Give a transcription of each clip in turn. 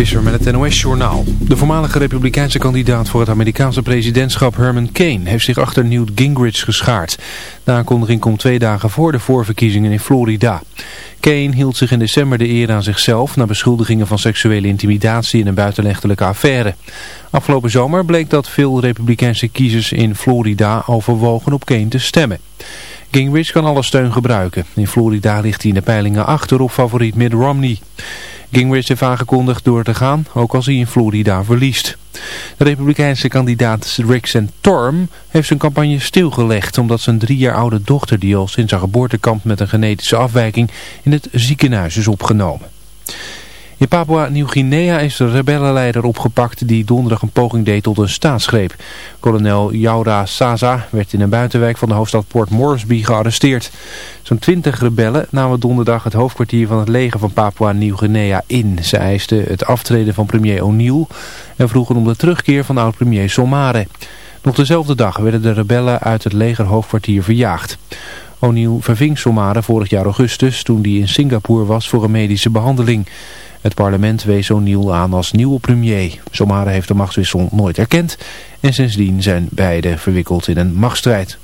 Visser met het NOS-journaal. De voormalige republikeinse kandidaat voor het Amerikaanse presidentschap Herman Kane heeft zich achter Newt Gingrich geschaard. De aankondiging komt twee dagen voor de voorverkiezingen in Florida. Kane hield zich in december de eer aan zichzelf na beschuldigingen van seksuele intimidatie in een buitenrechtelijke affaire. Afgelopen zomer bleek dat veel republikeinse kiezers in Florida overwogen op Kane te stemmen. Gingrich kan alle steun gebruiken. In Florida ligt hij in de peilingen achter op favoriet Mitt Romney. Gingrich heeft aangekondigd door te gaan, ook als hij in Florida verliest. De republikeinse kandidaat Rick Santorum heeft zijn campagne stilgelegd... omdat zijn drie jaar oude dochter, die al sinds haar geboorte kampt met een genetische afwijking... in het ziekenhuis is opgenomen. In Papua-Nieuw-Guinea is de rebellenleider opgepakt die donderdag een poging deed tot een staatsgreep. Kolonel Jaura Saza werd in een buitenwijk van de hoofdstad Port Moresby gearresteerd. Zo'n twintig rebellen namen donderdag het hoofdkwartier van het leger van Papua-Nieuw-Guinea in. Ze eisten het aftreden van premier O'Neill en vroegen om de terugkeer van oud-premier Somare. Nog dezelfde dag werden de rebellen uit het legerhoofdkwartier verjaagd. O'Neill verving Somare vorig jaar augustus toen hij in Singapore was voor een medische behandeling. Het parlement wees O'Neill aan als nieuwe premier. Somare heeft de machtswissel nooit erkend en sindsdien zijn beide verwikkeld in een machtsstrijd.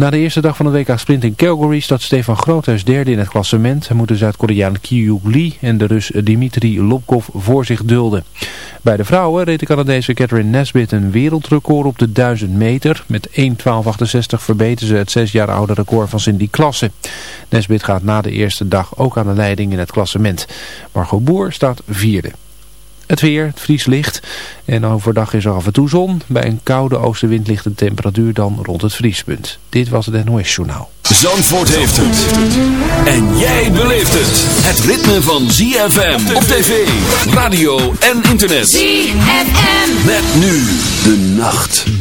Na de eerste dag van de WK Sprint in Calgary staat Stefan Groothuis derde in het klassement. Hij moet de Zuid-Koreaan Kyu Lee en de Rus Dimitri Lobkov voor zich dulden. Bij de vrouwen reed de Canadese Catherine Nesbitt een wereldrecord op de 1000 meter. Met 1.12.68 verbeteren ze het zes jaar oude record van Cindy Klasse. Nesbitt gaat na de eerste dag ook aan de leiding in het klassement. Margot Boer staat vierde. Het weer, het vries licht en overdag is er af en toe zon. Bij een koude oostenwind ligt de temperatuur dan rond het vriespunt. Dit was het NOS Journaal. Zandvoort heeft het. En jij beleeft het. Het ritme van ZFM op tv, radio en internet. ZFM. Met nu de nacht.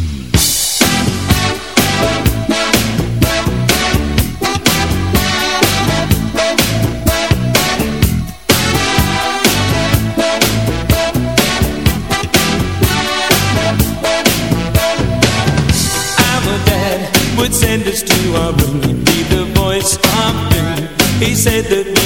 He said that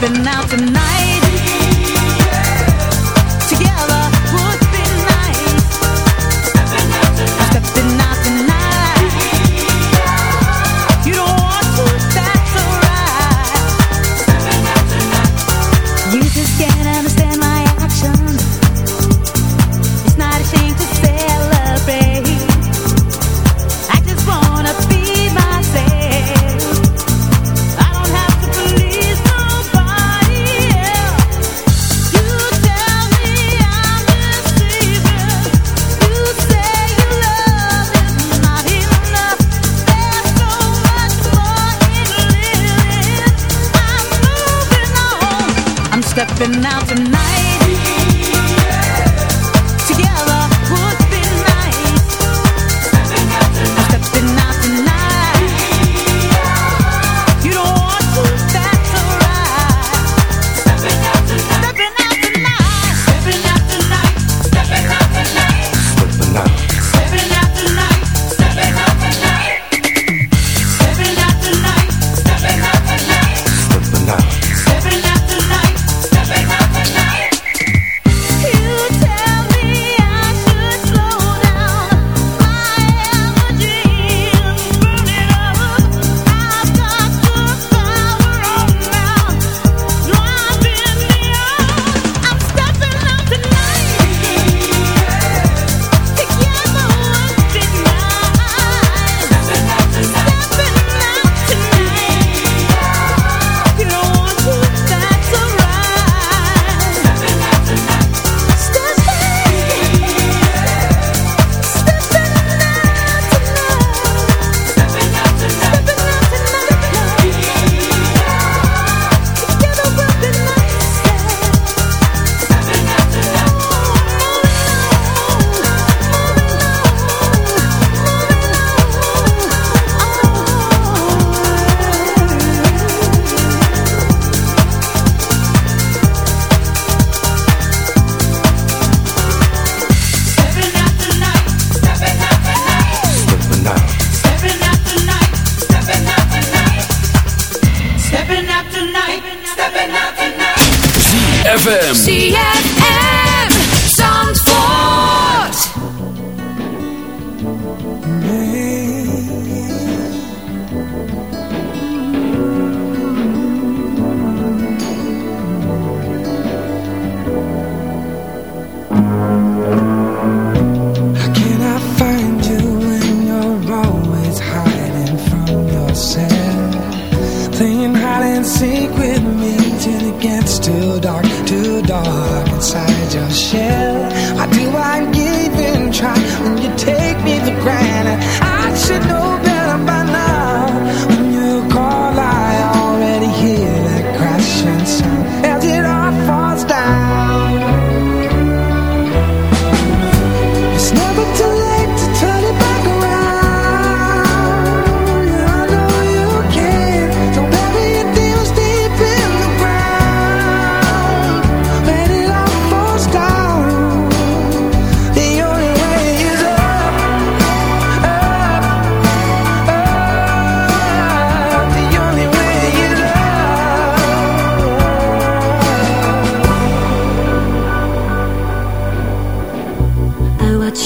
been out tonight.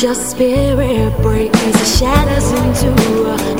your spirit breaks the shatters into a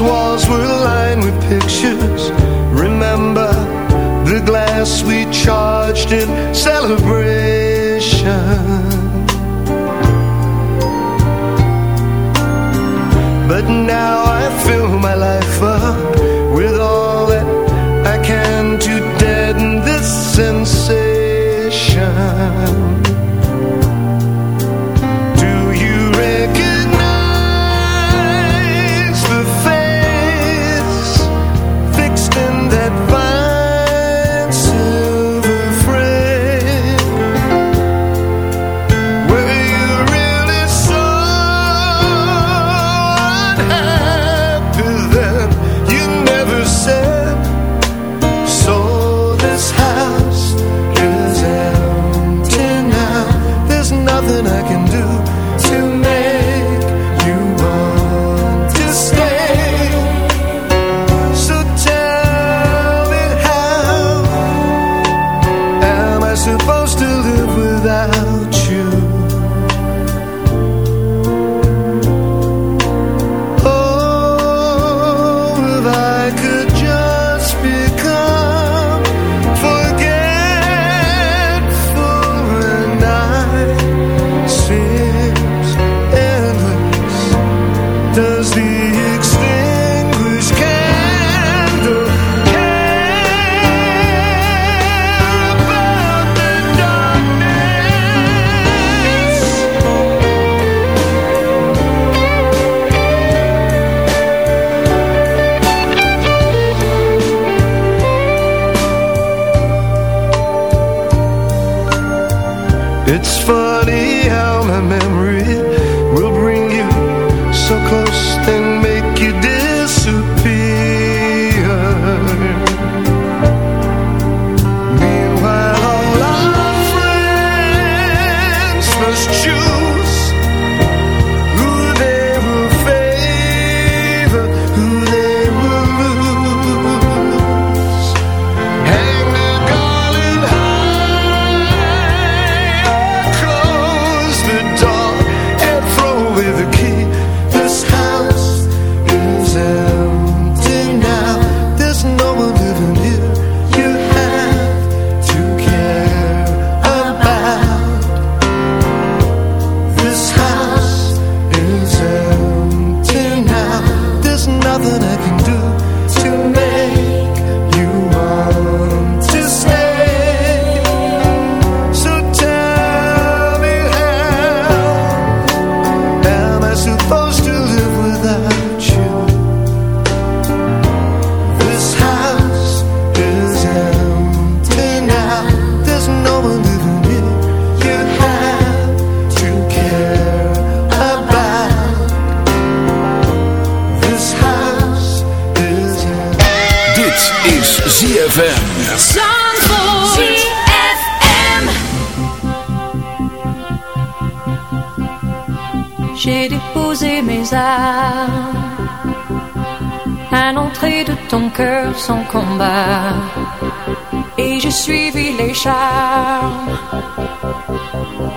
walls were lined with pictures. Remember the glass we charged in celebration. But now I fill my life it's for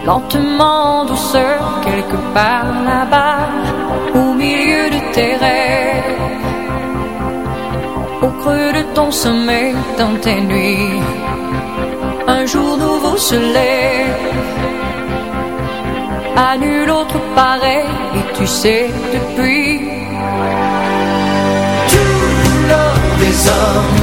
Lentement, douceur, quelque part là-bas, au milieu de tes rêves, au creux de ton sommeil, dans tes nuits, un jour nouveau se lève. À nul autre pareil, et tu sais depuis. Tu love des hommes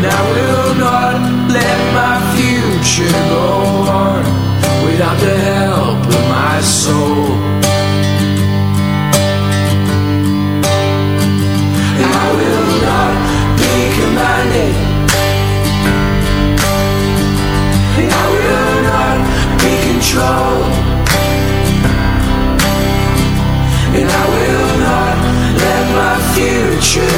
And I will not let my future go on without the help of my soul. And I will not be commanded. And I will not be controlled. And I will not let my future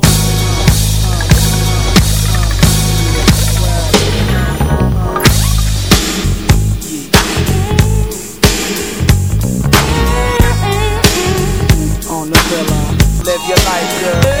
Live your life, girl.